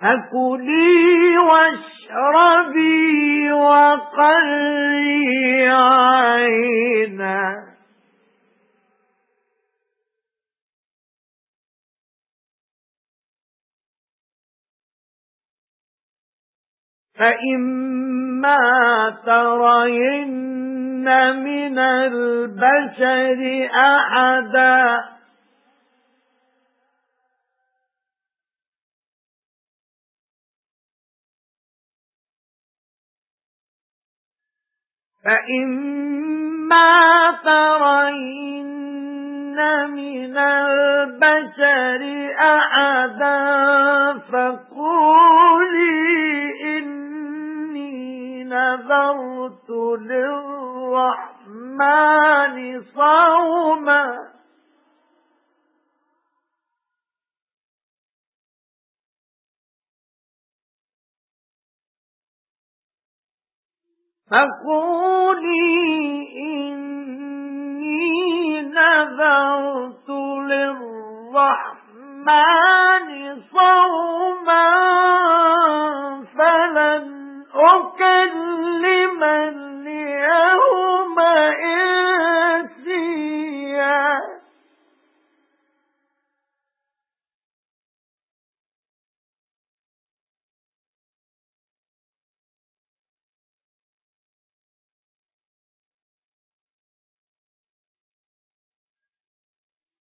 فكلي واشربي وقري عينا. فإما ترين من البشر أحدا فإما ترين من البشر أحدا فقولي إني نذرت للرحمن صوما فقولي إني نذرت للرحمن صوما فلن أكلم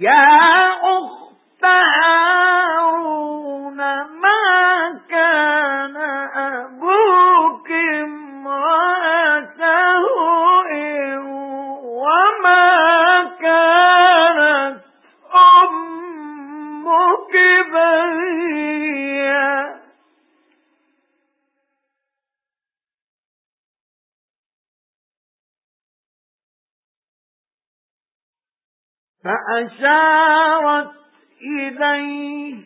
يا فأشارت إليه.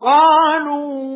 قالوا